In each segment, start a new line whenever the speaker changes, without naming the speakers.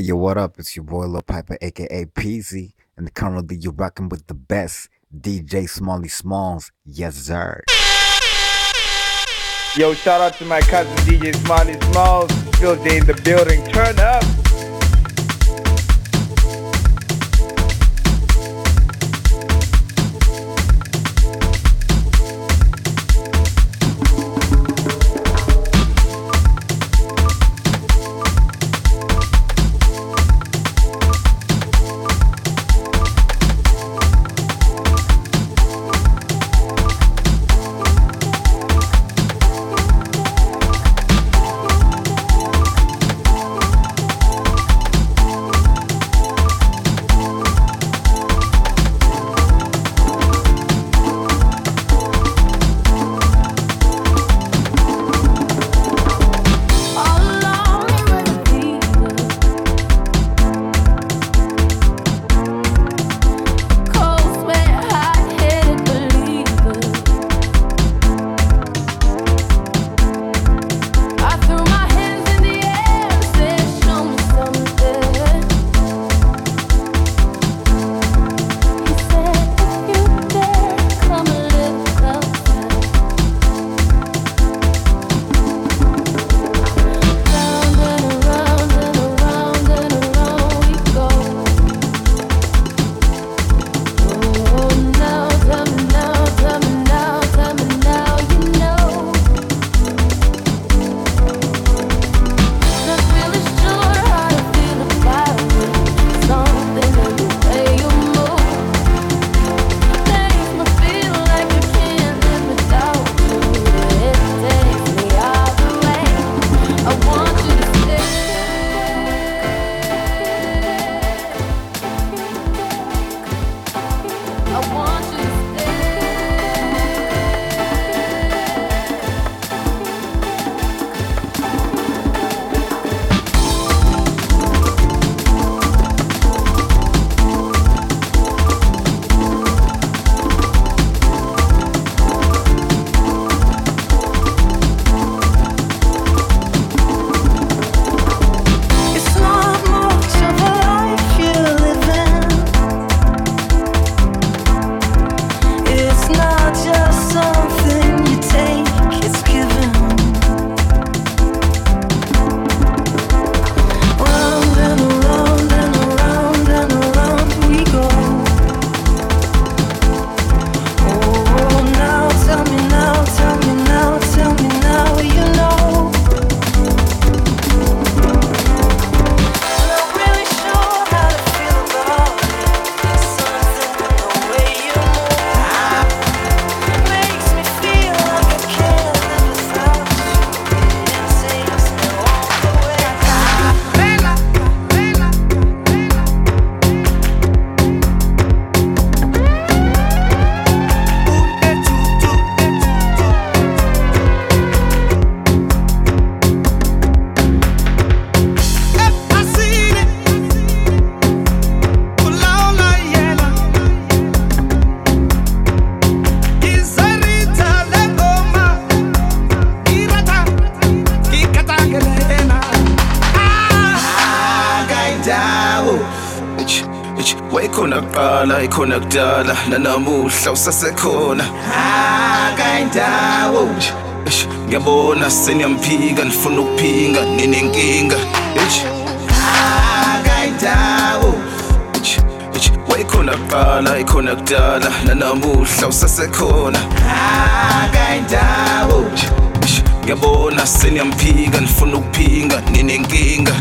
Yo, what up? It's your boy Lil Piper, aka Peasy, and currently you're rocking with the best DJ Smalley Smalls. Yes, sir.
Yo, shout out to my cousin DJ Smiley Smalls. Phil Day in the building. Turn up.
Khona kudala nanamuhla usasekhona. Akayindawo ngiyabona seniyamphika nifuna ukuphinga ninenkinga. Akayindawo wayikhona kuqala ikhona kudala nanamuhla usasekhona. Akayindawo ngiyabona seniyamphika nifuna ukuphinga ninenkinga.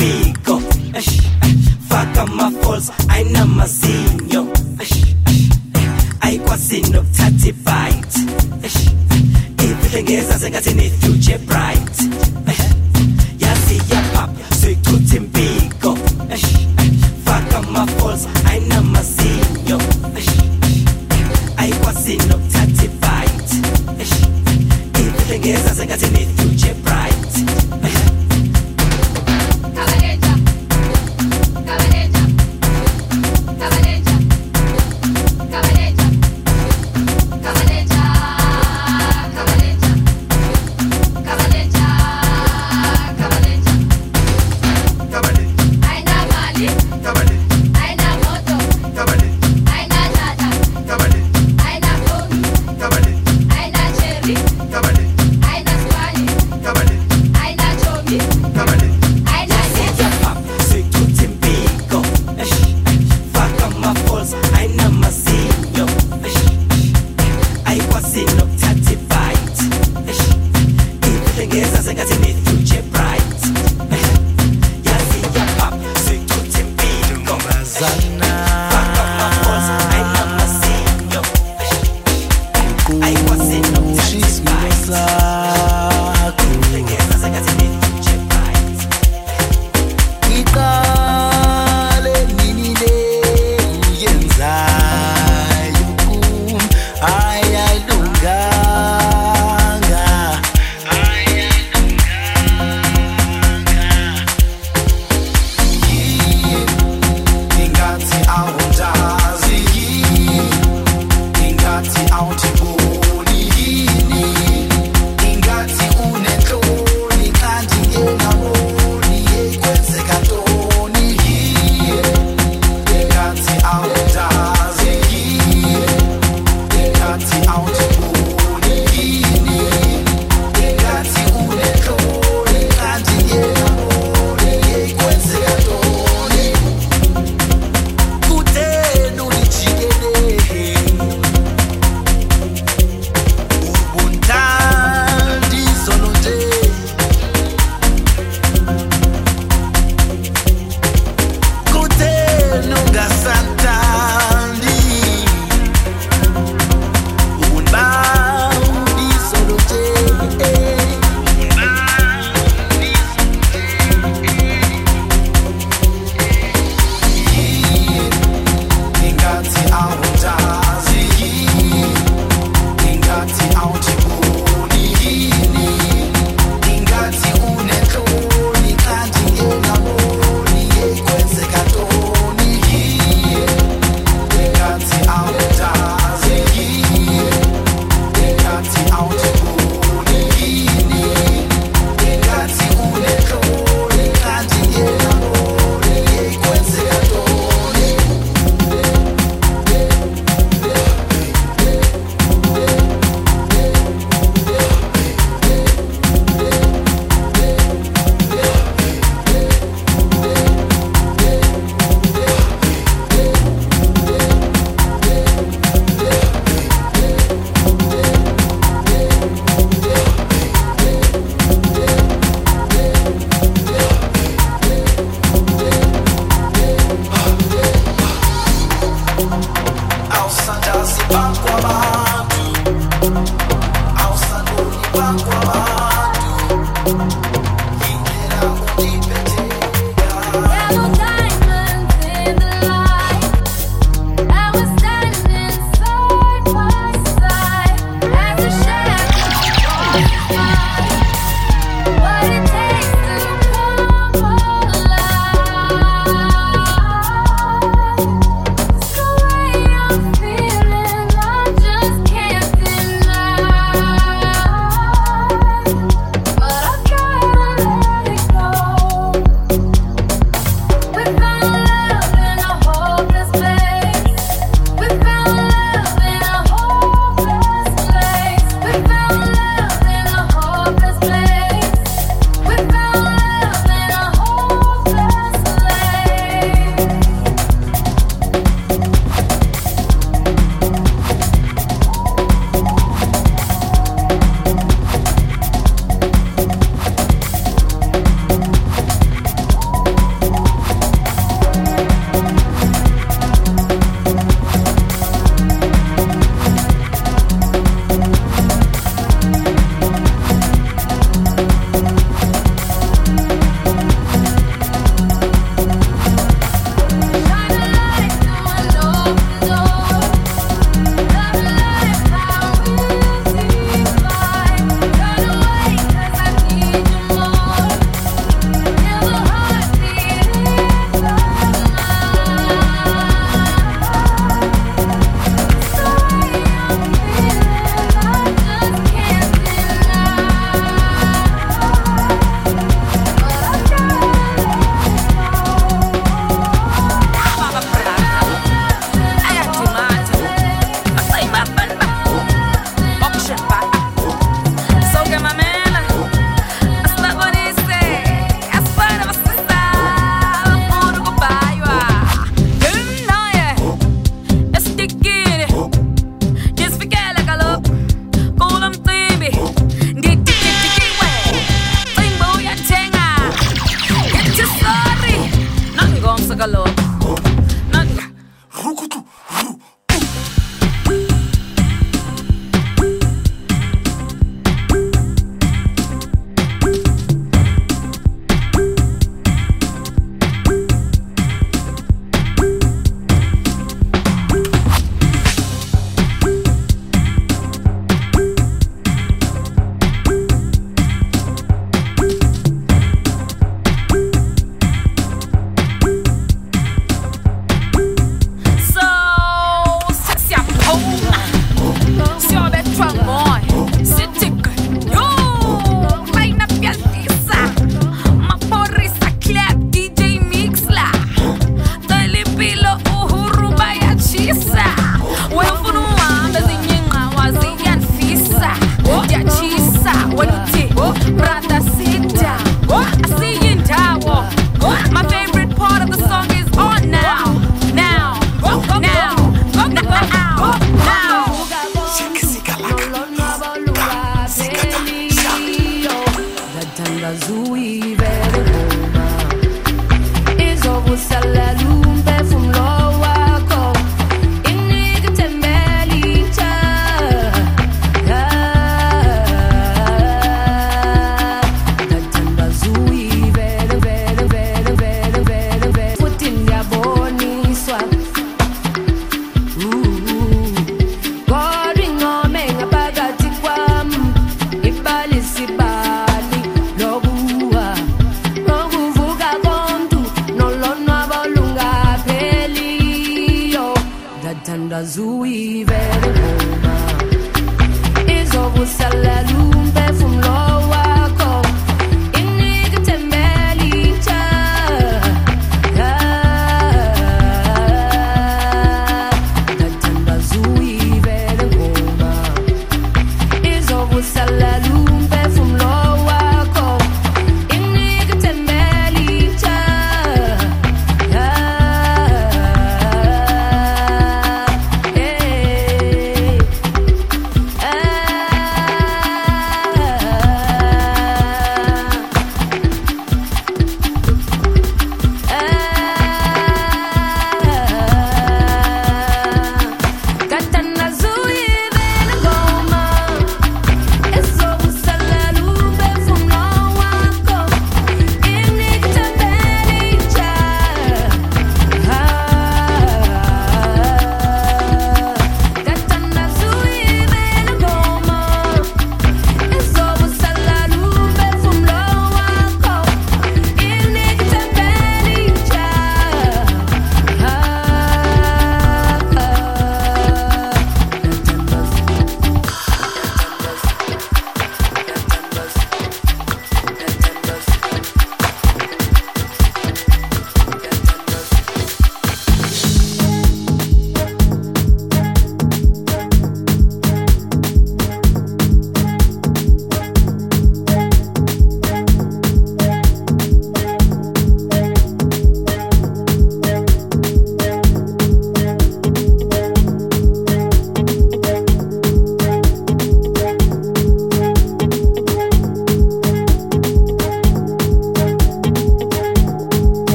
umbiko faka amafols ayinamazinyo ayikwazini eh, nokuthatha ibite. Eh,
Ifihle ngezazengathi ne-future bright.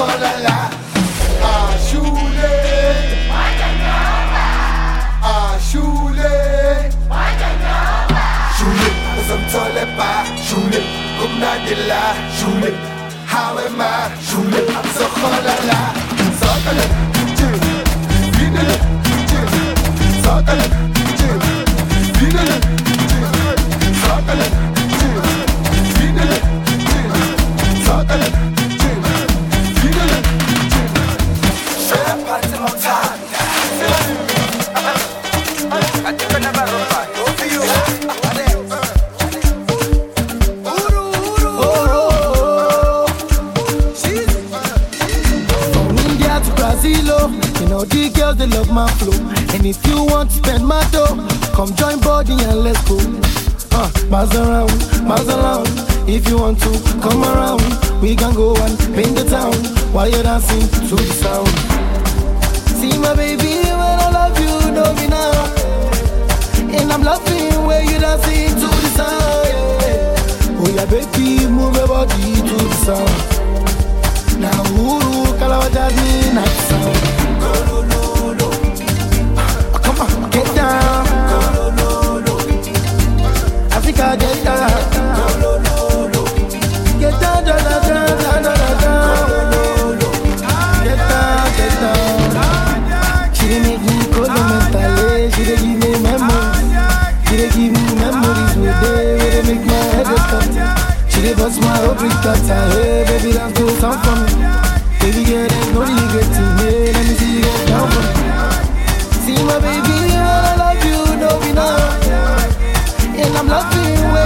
Holala. Ah, Shule, ah, Shule, Shule, some tolepa, Shule, Kumnadila, Shule, how am I? Shule, so holala. Sotale, Jim, Vinale, Jim, Sotale, Jim, Vinale,
love my flow. And if you want to spend my dough, come join body and let's go. Uh, buzz around, buzz around. If you want to come around, we can go and paint the town while you're dancing to the sound. See my baby, when I love you, know me now. And I'm loving where you're dancing to the sound. yeah. Oh yeah, baby, move your body to the sound. Now Uru Kalawaja me night sound. Africa, get down. Get down, down, down, down, down, down, down. Get down, get down. She make me cold. She give me memories. She give me memories my head. She bust my. Hey, baby, for me. Baby girl, there's no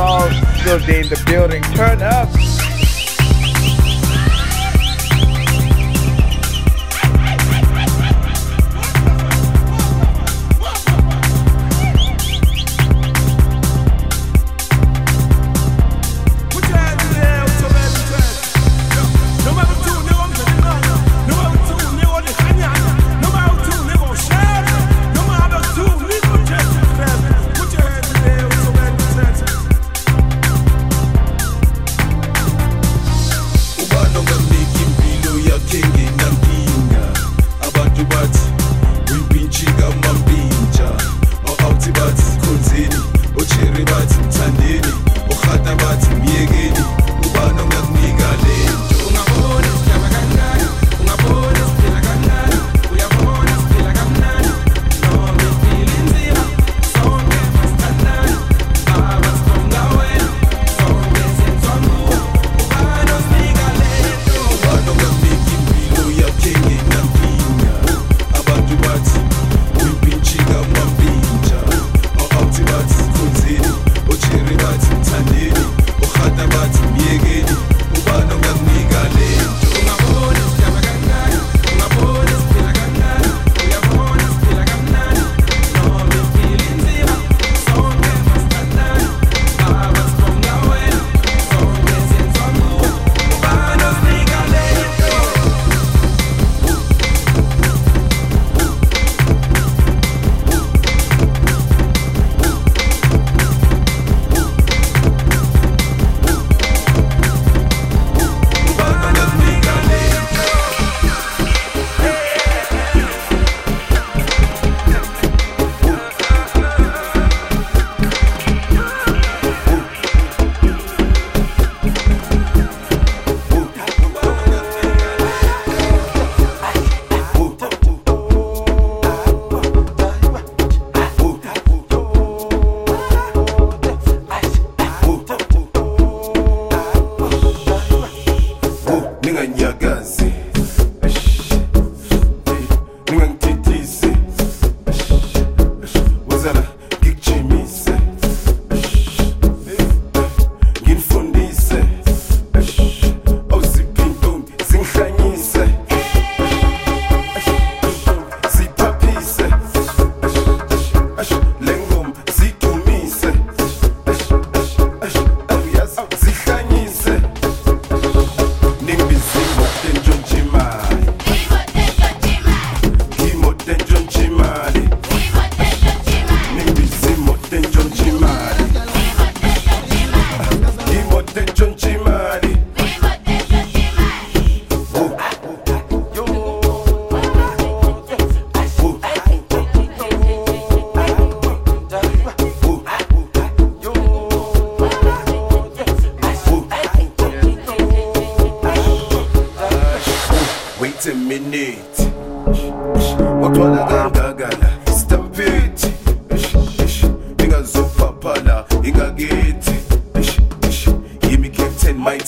Smalls. Still in the building. Turn up.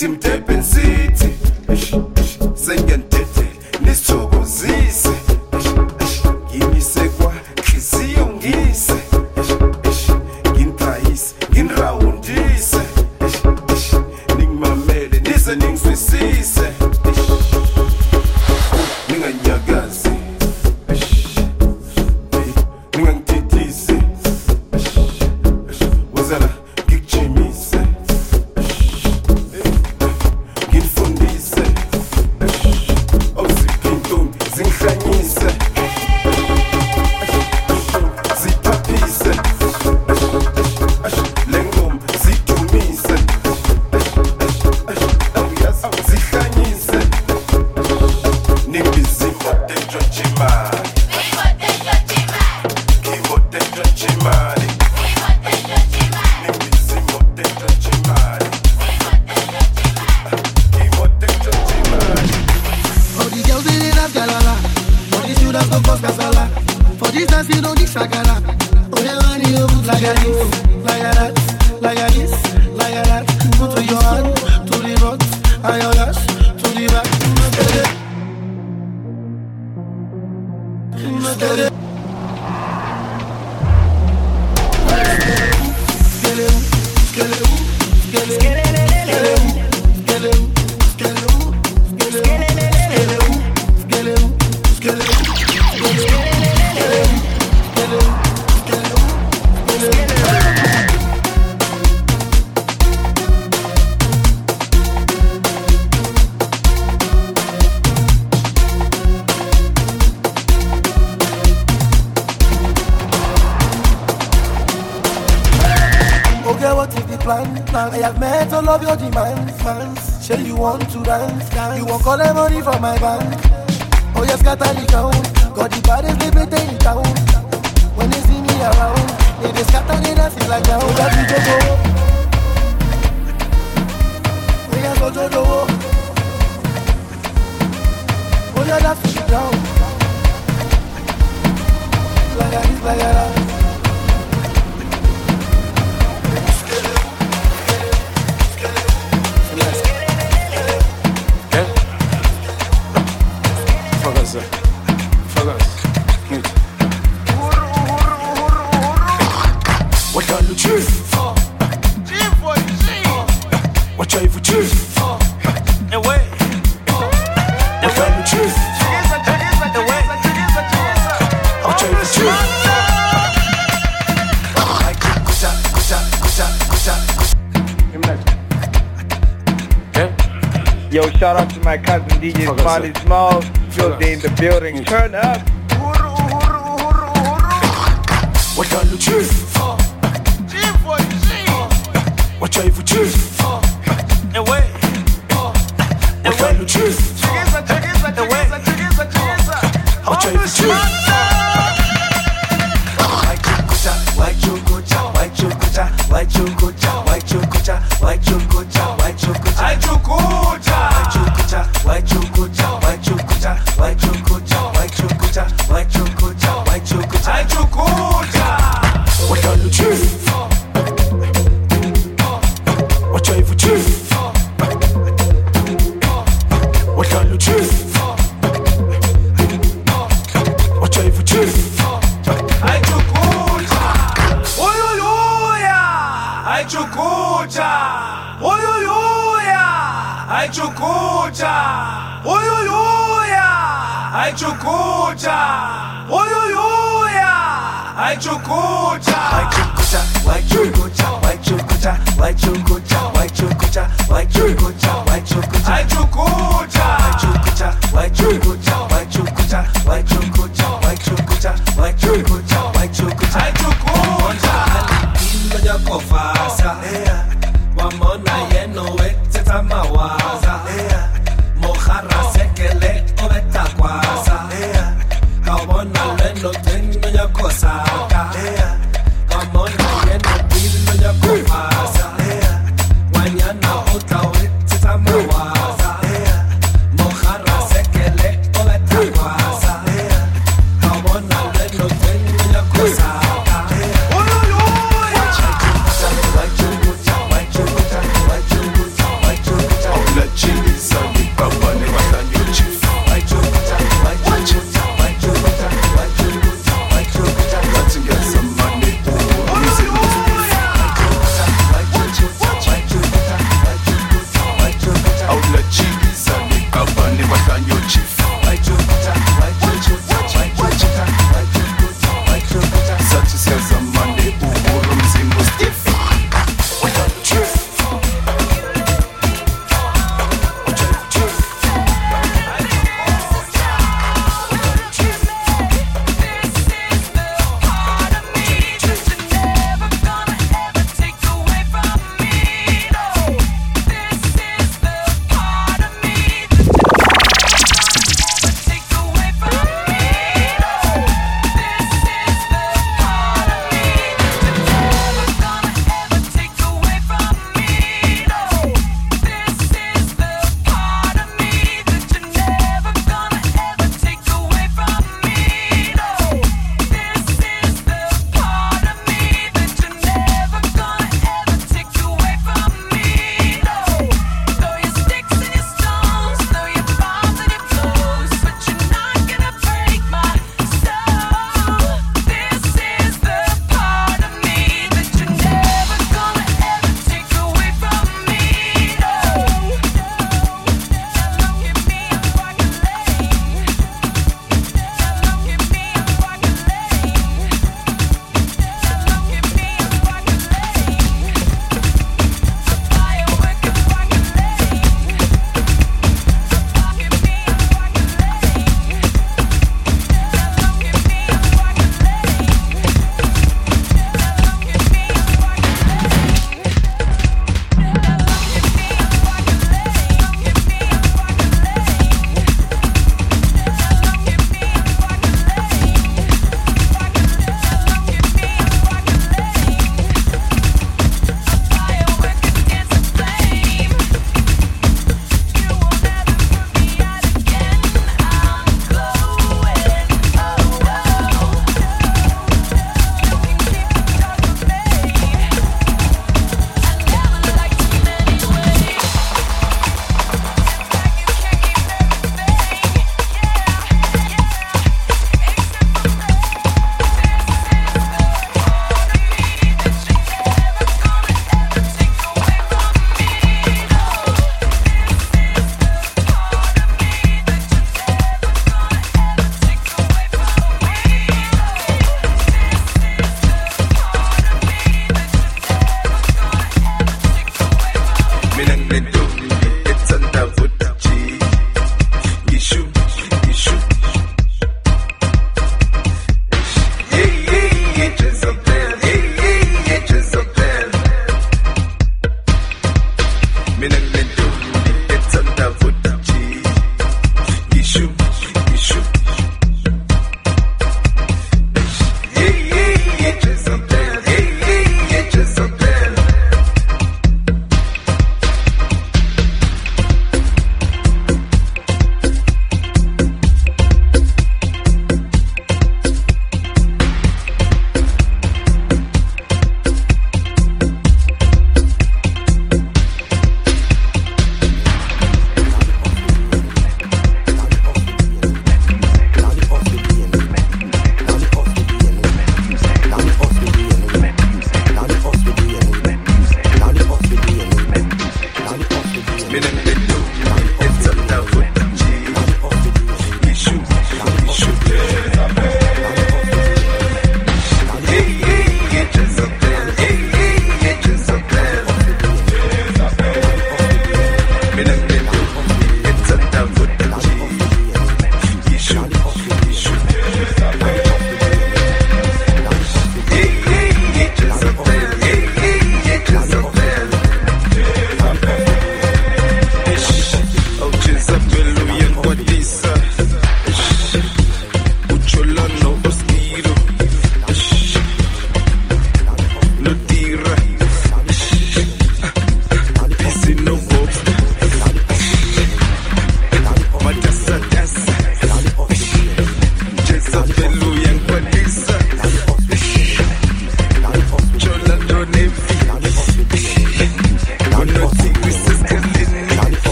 Tim dead. Plan? plan? I have met all of your demands. Man. Say you want to dance, dance. You want collect money from my bank. Oh yes, got the count. Got the baddest baby in town. When they see me around, they just scatter the dance like that. Oh, that's the go. Oh yeah, go to the Oh yeah, that's the ground. Like a like a.
Somebody's
filling
building the building, turn up.
What are you chief? What are you chief?
truth? What kind of truth?
What type of
truth? Haichukucha, uyuyuya,
haichukucha, uyuyuya, haichukucha,
uyuyuya, haichukucha, uyuyuya, haichukucha, haichukucha, haichukucha, haichukucha, haichukucha.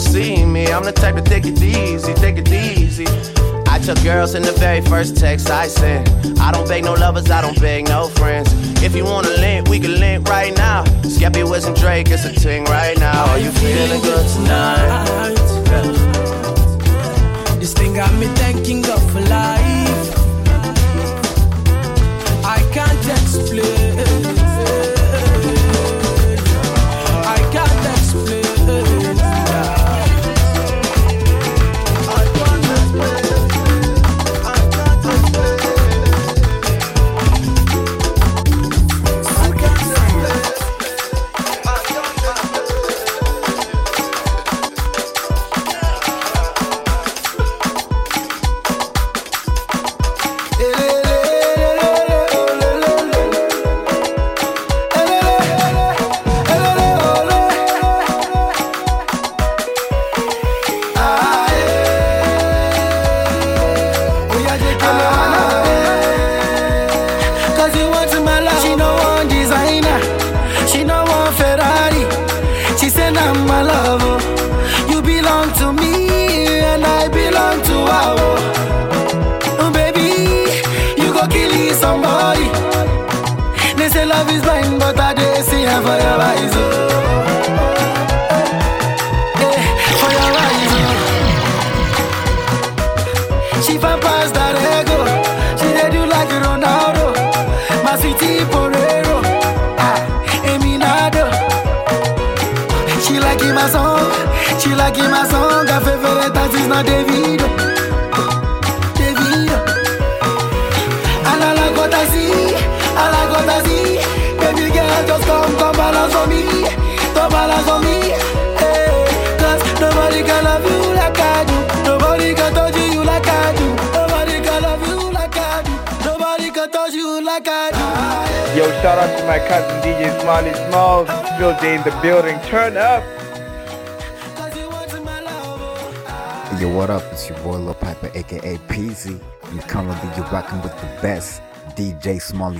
See
seen me.
I'm the
type to take it easy, take it easy. I took girls in the very first text I sent. I don't beg no lovers, I don't beg no friends. If you wanna link, we can link right now. Skeppy was and Drake, it's a ting right now. Are you feeling good tonight?
This thing got me thanking God for life.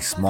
small.